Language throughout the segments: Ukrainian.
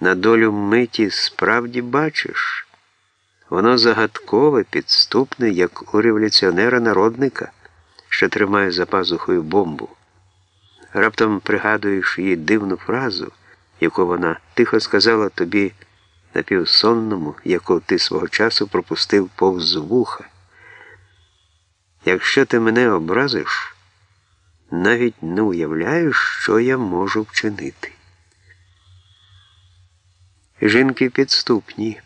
на долю миті справді бачиш. Воно загадкове, підступне, як у революціонера-народника, що тримає за пазухою бомбу. Раптом пригадуєш її дивну фразу, яку вона тихо сказала тобі напівсонному, яку ти свого часу пропустив повз вуха. Якщо ти мене образиш, навіть не уявляєш, що я можу вчинити. Жінки підступні.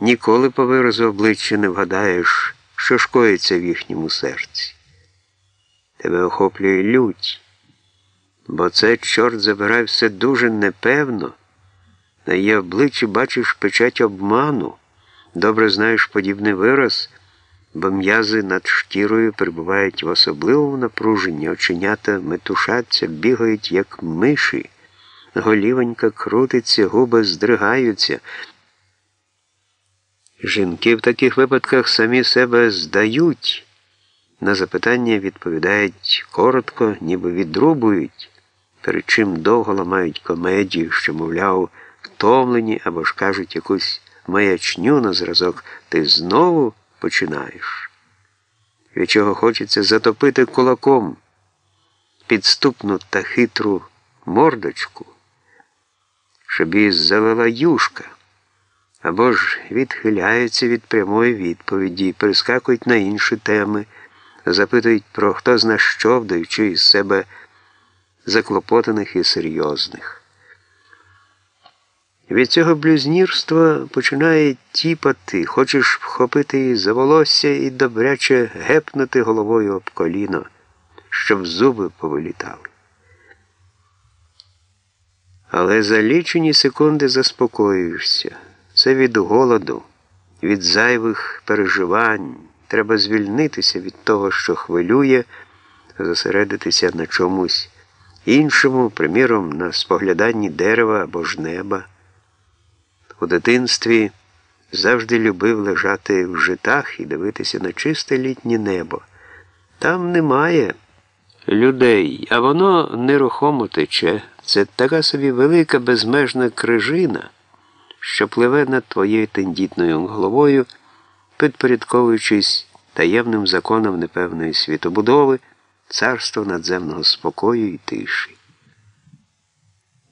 Ніколи по виразу обличчя не вгадаєш, що шкоїться в їхньому серці. Тебе охоплює лють, бо це, чорт забирай, все дуже непевно. На її обличчі бачиш печать обману, добре знаєш подібний вираз, бо м'язи над шкірою перебувають в особливому напруженні, оченята метушаться, бігають, як миші, голівонька крутиться, губи здригаються. Жінки в таких випадках самі себе здають. На запитання відповідають коротко, ніби відрубують, перед чим довго ламають комедію, що, мовляв, втомлені або ж кажуть якусь маячню на зразок, ти знову починаєш. Від чого хочеться затопити кулаком підступну та хитру мордочку, щоб її залила юшка або ж відхиляються від прямої відповіді, перескакують на інші теми, запитують про хто зна що, вдаючи із себе заклопотаних і серйозних. Від цього блюзнірства починає тіпати, хочеш вхопити її за волосся і добряче гепнути головою об коліно, щоб зуби повилітали. Але за лічені секунди заспокоюєшся. Це від голоду, від зайвих переживань. Треба звільнитися від того, що хвилює, зосередитися на чомусь іншому, приміром, на спогляданні дерева або ж неба. У дитинстві завжди любив лежати в житах і дивитися на чисте літнє небо. Там немає людей, а воно нерухомо тече. Це така собі велика безмежна крижина що пливе над твоєю тендітною головою, підпорядковуючись таємним законом непевної світобудови, царства надземного спокою і тиші.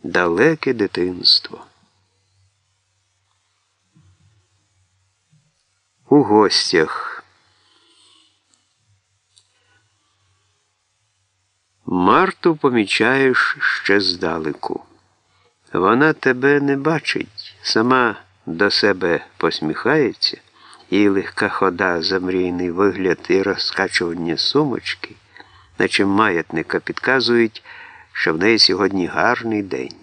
Далеке дитинство. У гостях. Марту помічаєш ще здалеку. Вона тебе не бачить, сама до себе посміхається, її легка хода, замрійний вигляд і розкачування сумочки, наче маятника підказують, що в неї сьогодні гарний день.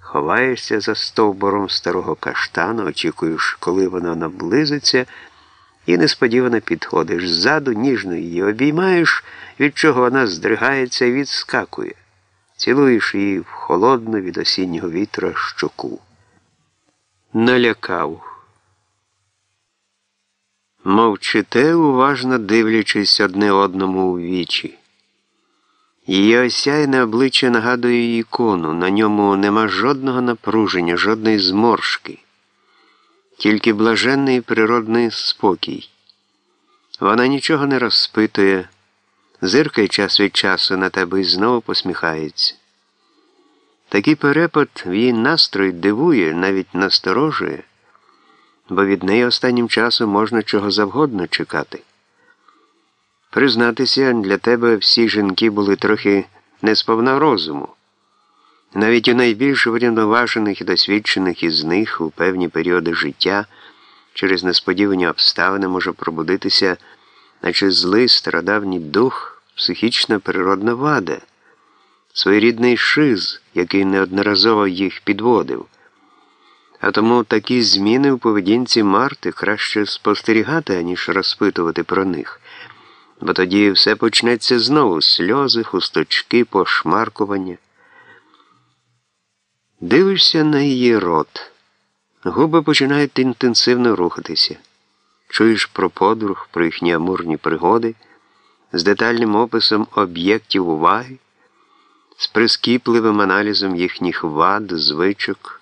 Ховаєшся за стовбором старого каштану, очікуєш, коли вона наблизиться, і несподівано підходиш ззаду, ніжно її обіймаєш, від чого вона здригається і відскакує цілуєш її в холодну від осіннього вітра щоку. Налякав. Мовчите, уважно дивлячись одне одному у вічі. Її осяйне обличчя нагадує ікону, на ньому нема жодного напруження, жодної зморшки, тільки блаженний природний спокій. Вона нічого не розпитує зиркає час від часу на тебе і знову посміхається. Такий перепад в її настрой дивує, навіть насторожує, бо від неї останнім часом можна чого завгодно чекати. Признатися, для тебе всі жінки були трохи несповна розуму. Навіть у найбільш врівноважених і досвідчених із них у певні періоди життя через несподівані обставини може пробудитися наче злий стародавній дух, психічна природна вада, своєрідний шиз, який неодноразово їх підводив. А тому такі зміни в поведінці Марти краще спостерігати, аніж розпитувати про них, бо тоді все почнеться знову сльози, хусточки, пошмаркування. Дивишся на її рот, губи починають інтенсивно рухатися. Чуєш про подруг, про їхні амурні пригоди, з детальним описом об'єктів уваги, з прискіпливим аналізом їхніх вад, звичок.